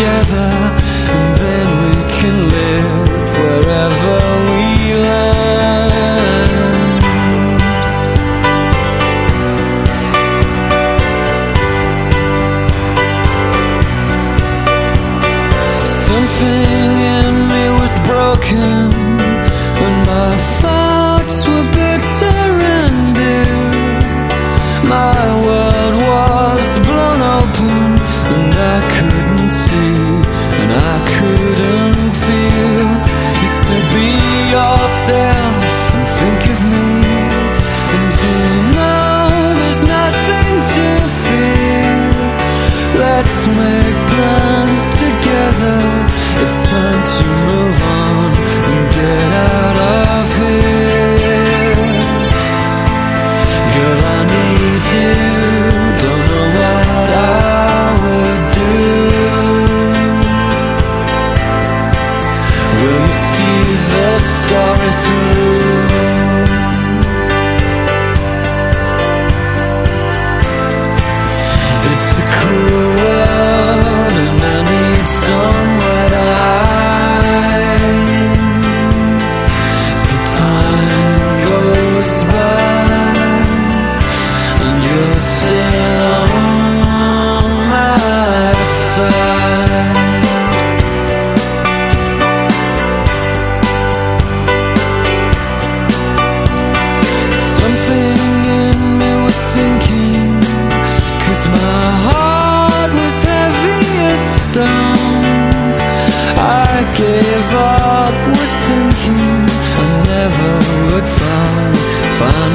together and then we can live wherever we land. Something in me was broken. me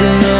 Still